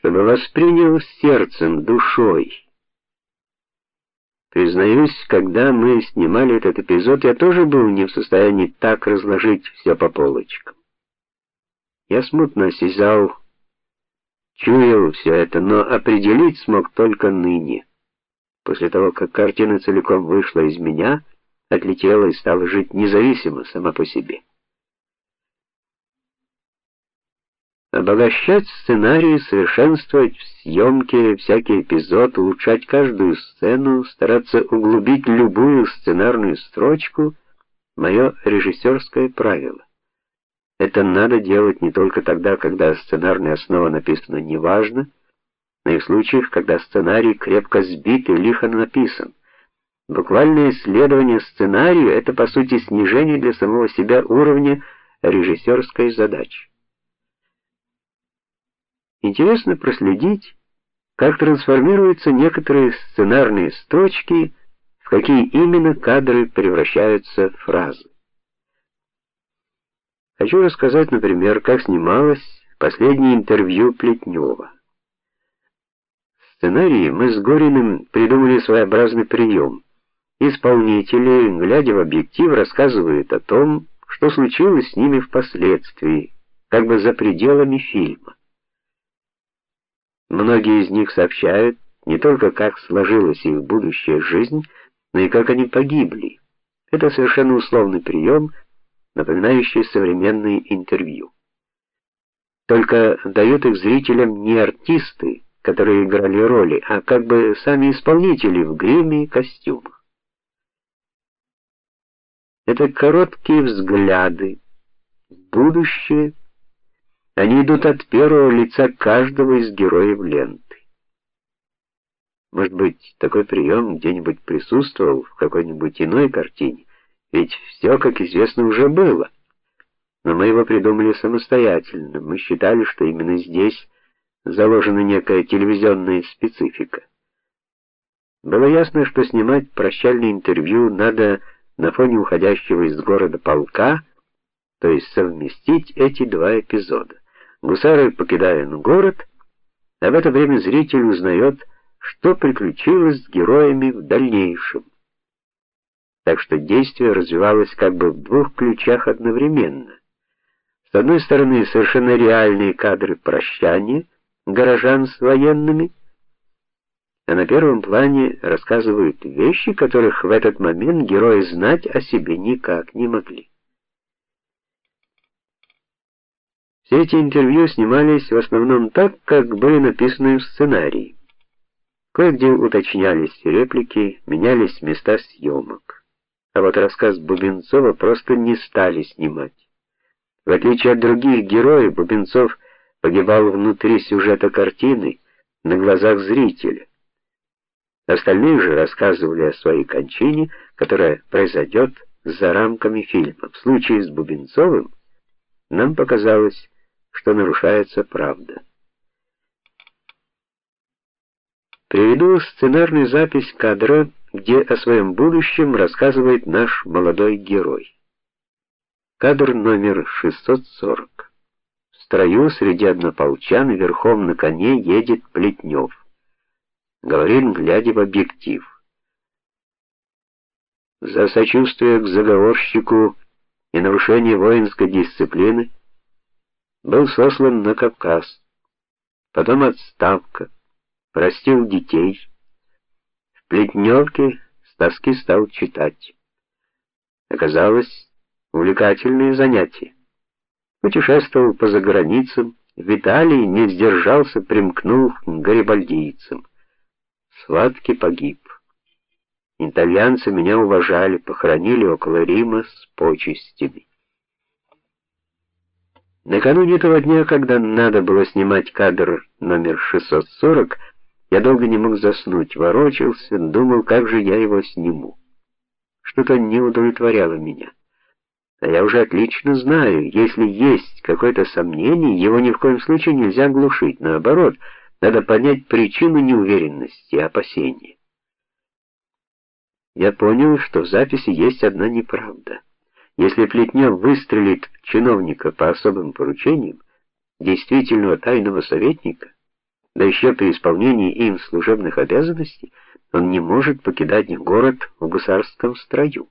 чтобы воспринял сердцем, душой. Признаюсь, когда мы снимали этот эпизод, я тоже был не в состоянии так разложить все по полочкам. Я смутно осязал, чуял все это, но определить смог только ныне. После того, как картина целиком вышла из меня, отлетела и стала жить независимо сама по себе. Обогащать сценарий, совершенствовать в съемке всякий эпизод, улучшать каждую сцену, стараться углубить любую сценарную строчку мое режиссерское правило. Это надо делать не только тогда, когда сценарная основа написана неважно, но и в случаях, когда сценарий крепко сбит и лихо написан. Буквальное исследование сценария это по сути снижение для самого себя уровня режиссерской задачи. Интересно проследить, как трансформируются некоторые сценарные строчки, в какие именно кадры превращаются фразы. Хочу рассказать, например, как снималось последнее интервью Плетнева. В сценарии мы с Гориным придумали своеобразный прием. Исполнители, глядя в объектив, рассказывают о том, что случилось с ними впоследствии, как бы за пределами фильма. Многие из них сообщают не только как сложилась их будущая жизнь, но и как они погибли. Это совершенно условный прием, напоминающий современные интервью. Только дают их зрителям не артисты, которые играли роли, а как бы сами исполнители в гриме и костюмах. Это короткие взгляды в будущее они идут от первого лица каждого из героев ленты. Может быть, такой прием где-нибудь присутствовал в какой-нибудь иной картине, ведь все, как известно, уже было. Но мы его придумали самостоятельно. Мы считали, что именно здесь заложена некая телевизионная специфика. Было ясно, что снимать прощальное интервью надо на фоне уходящего из города полка, то есть совместить эти два эпизода. Гусары покидают город, а в это время зритель узнает, что приключилось с героями в дальнейшем. Так что действие развивалось как бы в двух ключах одновременно. С одной стороны, совершенно реальные кадры прощания горожан с военными, а на первом плане рассказывают вещи, которых в этот момент герои знать о себе никак не могли. Все эти интервью снимались в основном так, как были написаны в сценарии. Кое-где уточнялись реплики, менялись места съемок. А вот рассказ Бубенцова просто не стали снимать. В отличие от других героев, Бубенцов погибал внутри сюжета картины, на глазах зрителя. Остальные же рассказывали о своей кончине, которая произойдет за рамками фильма. В случае с Бубенцовым нам показалось, что нарушается правда. Приведу сценарную запись кадра, где о своем будущем рассказывает наш молодой герой. Кадр номер 640. В строю среди однополчан верхом на коне едет Плетнев. Говорит, глядя в объектив. За сочувствие к заговорщику и нарушение воинской дисциплины был сослан на Кавказ. Потом отставка. Простил детей. В Плетневке с тоски стал читать. Оказалось, увлекательное занятие. Путешествовал по заграницам, в Италии не сдержался, примкнул к гарибальдийцам. Сладкий погиб. Итальянцы меня уважали, похоронили около Рима с почестями. Накануне этого дня, когда надо было снимать кадр номер 640, я долго не мог заснуть, ворочался, думал, как же я его сниму. Что-то не удовлетворяло меня. А я уже отлично знаю, если есть какое-то сомнение, его ни в коем случае нельзя глушить, наоборот, надо понять причину неуверенности опасения. Я понял, что в записи есть одна неправда. Если Плетнев выстрелит чиновника по особым поручениям, действительного тайного советника, Да еще при исполнении им служебных обязанностей он не может покидать город в гусарском строю.